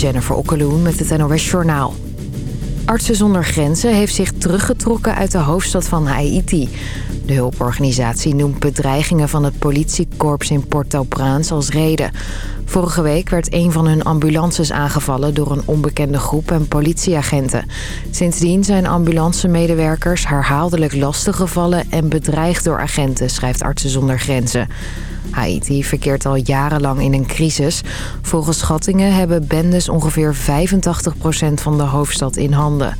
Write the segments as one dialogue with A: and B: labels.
A: Jennifer Okkeloen met het NOS Journaal. Artsen zonder Grenzen heeft zich teruggetrokken uit de hoofdstad van Haiti. De hulporganisatie noemt bedreigingen van het politiekorps in Port-au-Prince als reden. Vorige week werd een van hun ambulances aangevallen door een onbekende groep en politieagenten. Sindsdien zijn ambulancemedewerkers herhaaldelijk lastiggevallen en bedreigd door agenten, schrijft Artsen zonder Grenzen. Haiti verkeert al jarenlang in een crisis. Volgens schattingen hebben bendes ongeveer 85% van de hoofdstad in handen.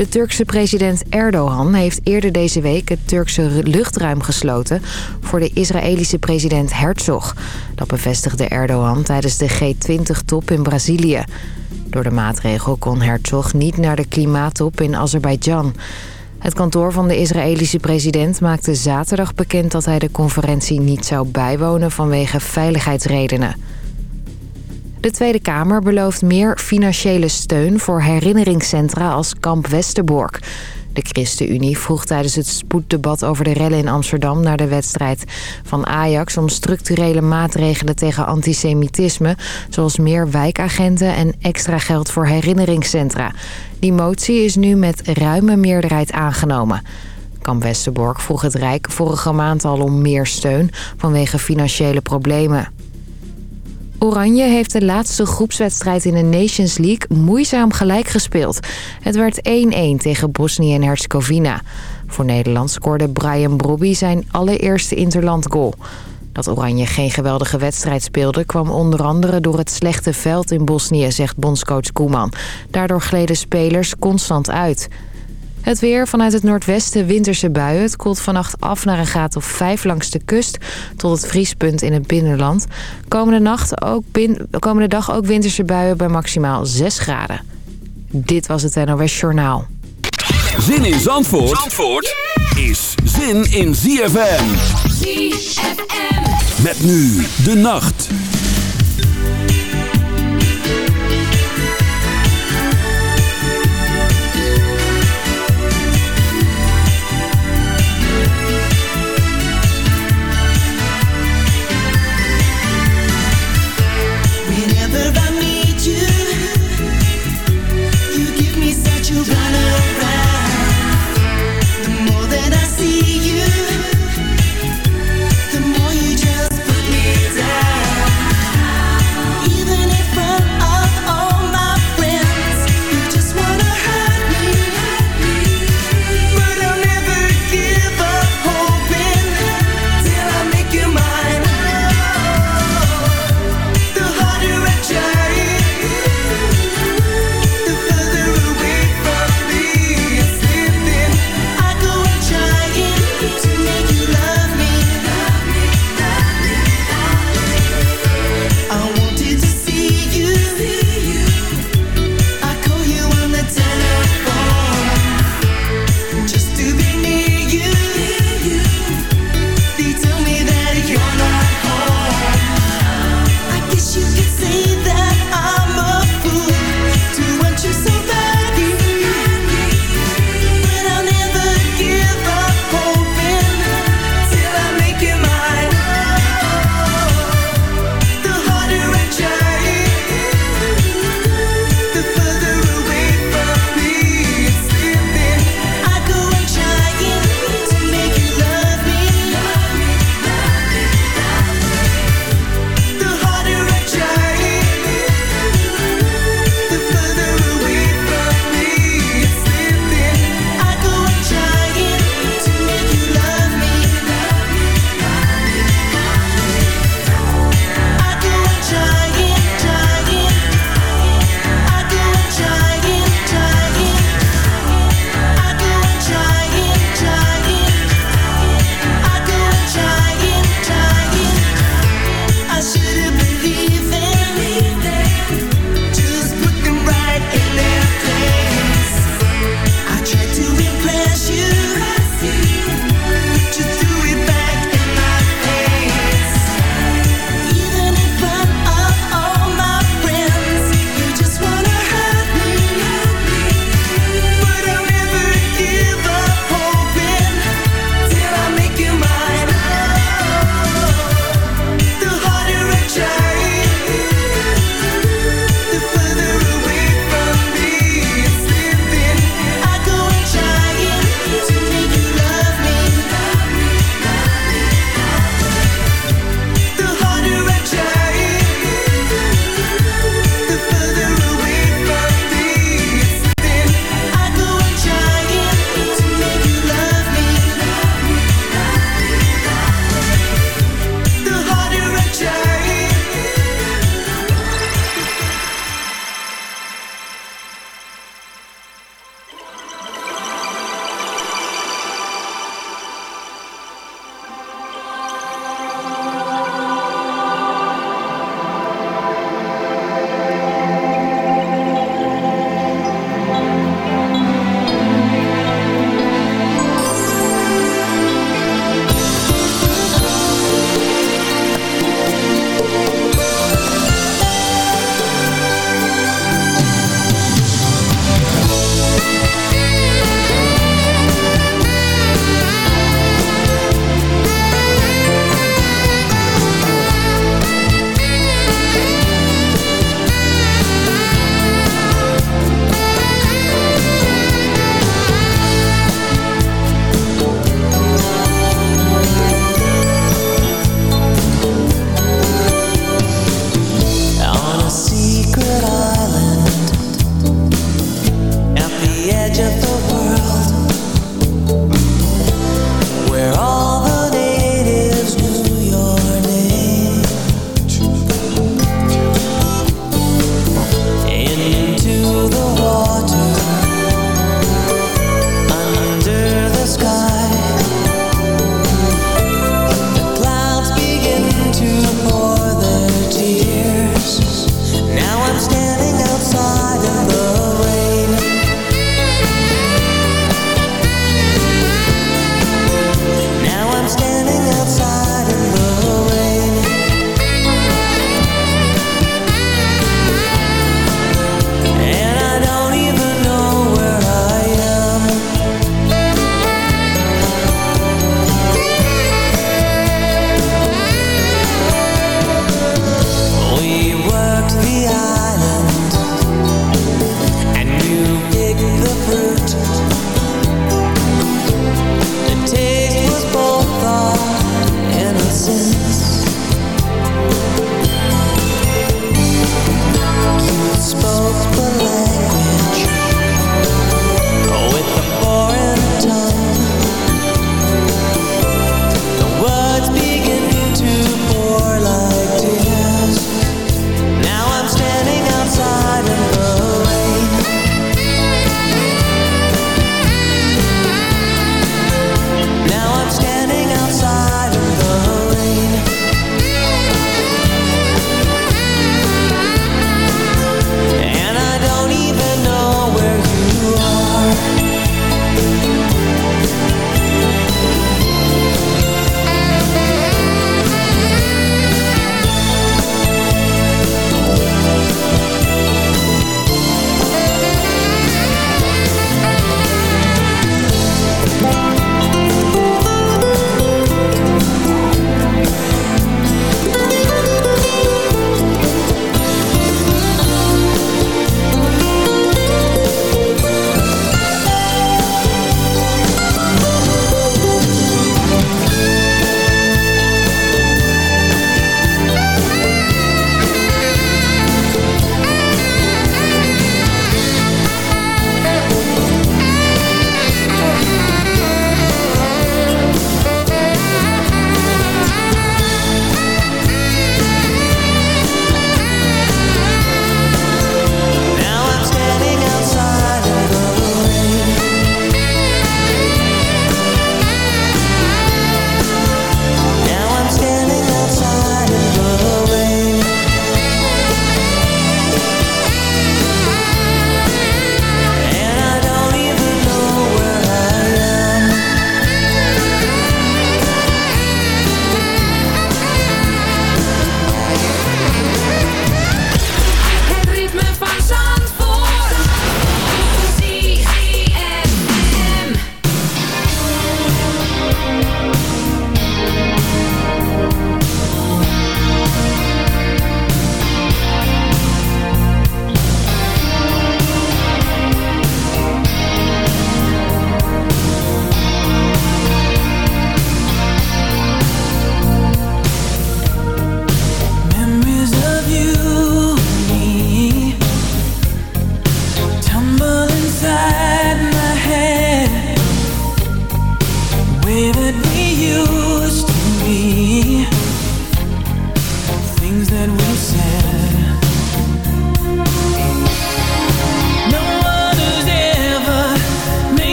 A: De Turkse president Erdogan heeft eerder deze week het Turkse luchtruim gesloten voor de Israëlische president Herzog. Dat bevestigde Erdogan tijdens de G20-top in Brazilië. Door de maatregel kon Herzog niet naar de klimaattop in Azerbeidzjan. Het kantoor van de Israëlische president maakte zaterdag bekend dat hij de conferentie niet zou bijwonen vanwege veiligheidsredenen. De Tweede Kamer belooft meer financiële steun voor herinneringscentra als Kamp Westerbork. De ChristenUnie vroeg tijdens het spoeddebat over de rellen in Amsterdam... naar de wedstrijd van Ajax om structurele maatregelen tegen antisemitisme... zoals meer wijkagenten en extra geld voor herinneringscentra. Die motie is nu met ruime meerderheid aangenomen. Kamp Westerbork vroeg het Rijk vorige maand al om meer steun vanwege financiële problemen. Oranje heeft de laatste groepswedstrijd in de Nations League moeizaam gelijk gespeeld. Het werd 1-1 tegen Bosnië en Herzegovina. Voor Nederland scoorde Brian Brobby zijn allereerste interland goal. Dat Oranje geen geweldige wedstrijd speelde... kwam onder andere door het slechte veld in Bosnië, zegt bondscoach Koeman. Daardoor gleden spelers constant uit... Het weer vanuit het noordwesten winterse buien. Het koelt vannacht af naar een graad of 5 langs de kust... tot het vriespunt in het binnenland. Komende, nacht ook komende dag ook winterse buien bij maximaal 6 graden. Dit was het NOS Journaal.
B: Zin in Zandvoort, Zandvoort is zin in ZFM. ZFM. Met nu de nacht.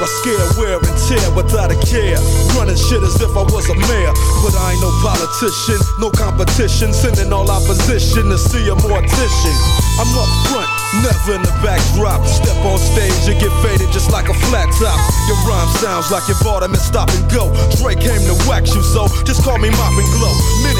C: I scare wear and tear without a care. Running shit as if I was a mayor. But I ain't no politician, no competition. Sending all opposition to see a mortician. I'm up front, never in the backdrop. Step on stage and get faded just like a flat top. Your rhyme sounds like you bought and stop and go. Dre came to wax you, so just call me Mop and Glow. Many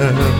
D: love.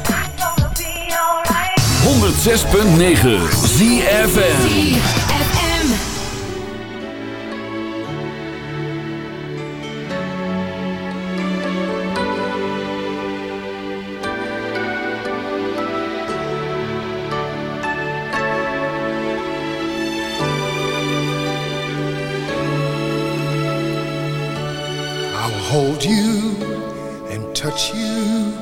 B: 106.9 ZFM.
E: FM.
F: I'll hold you and touch you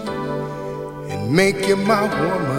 F: and make you my woman.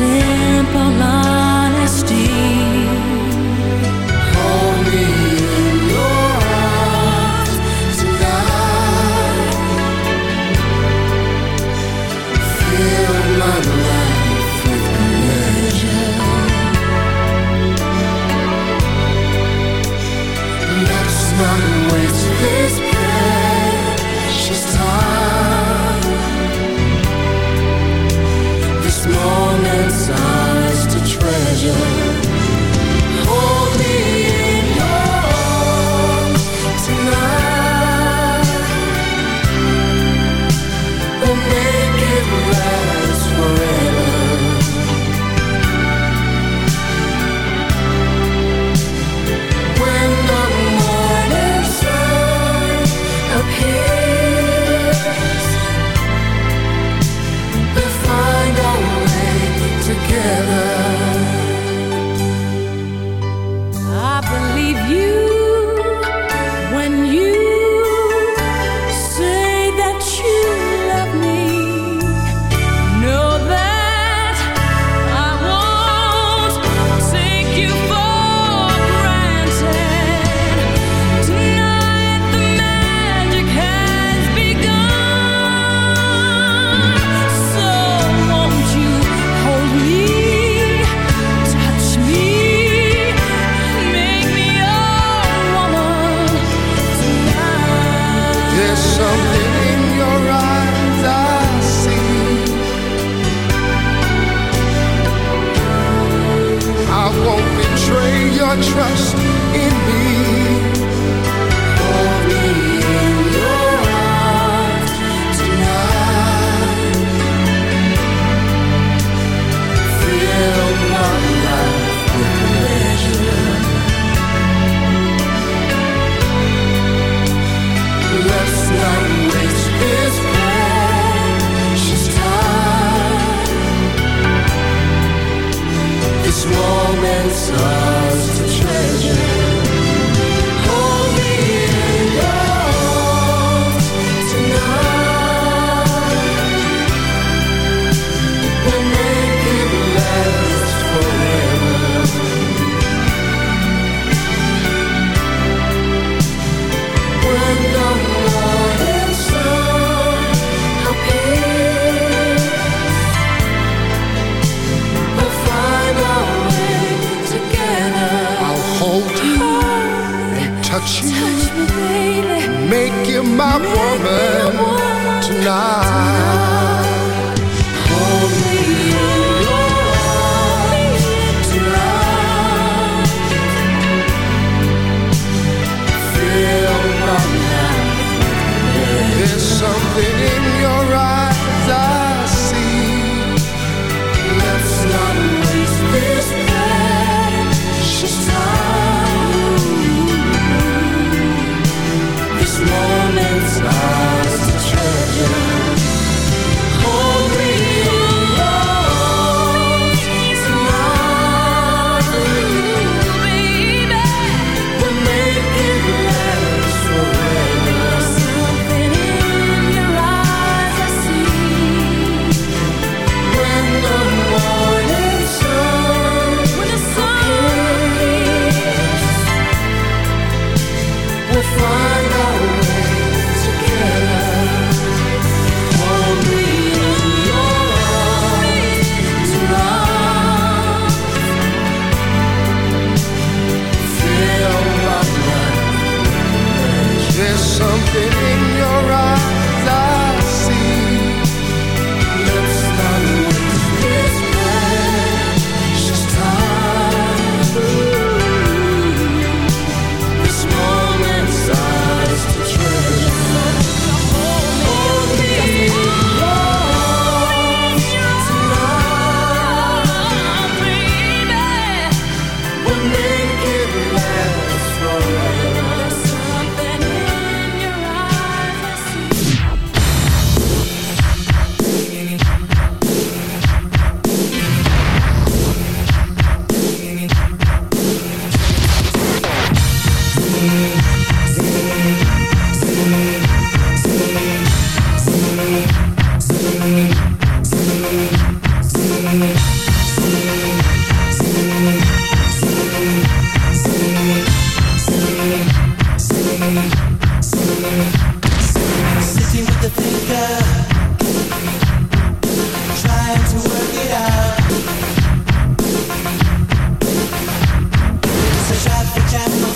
E: simple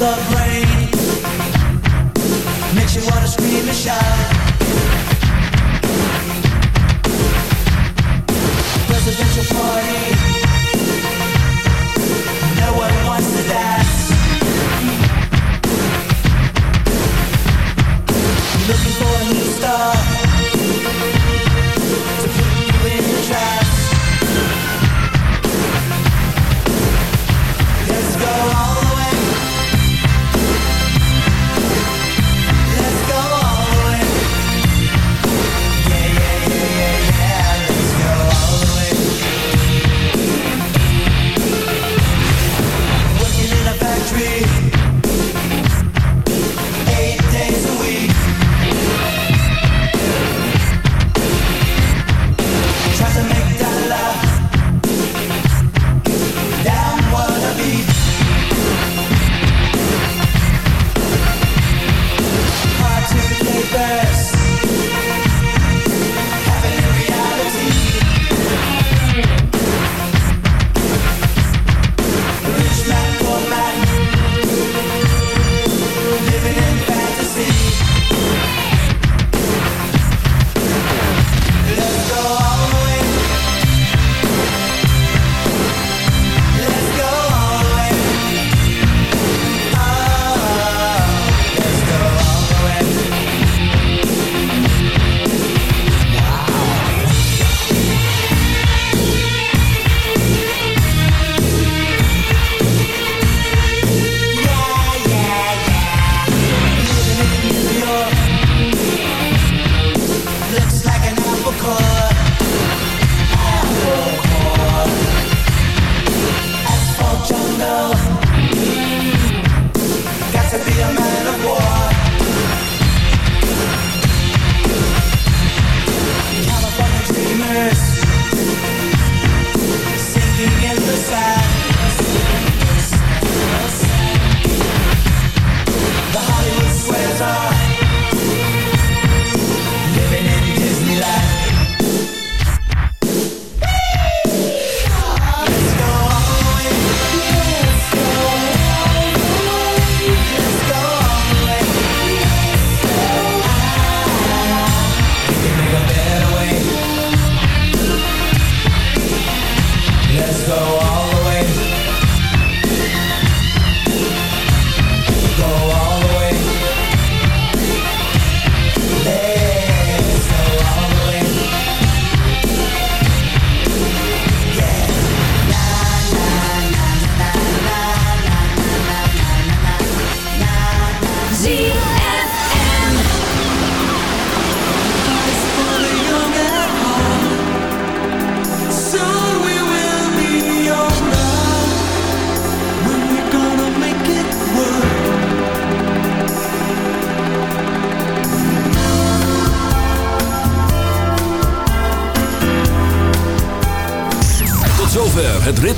G: of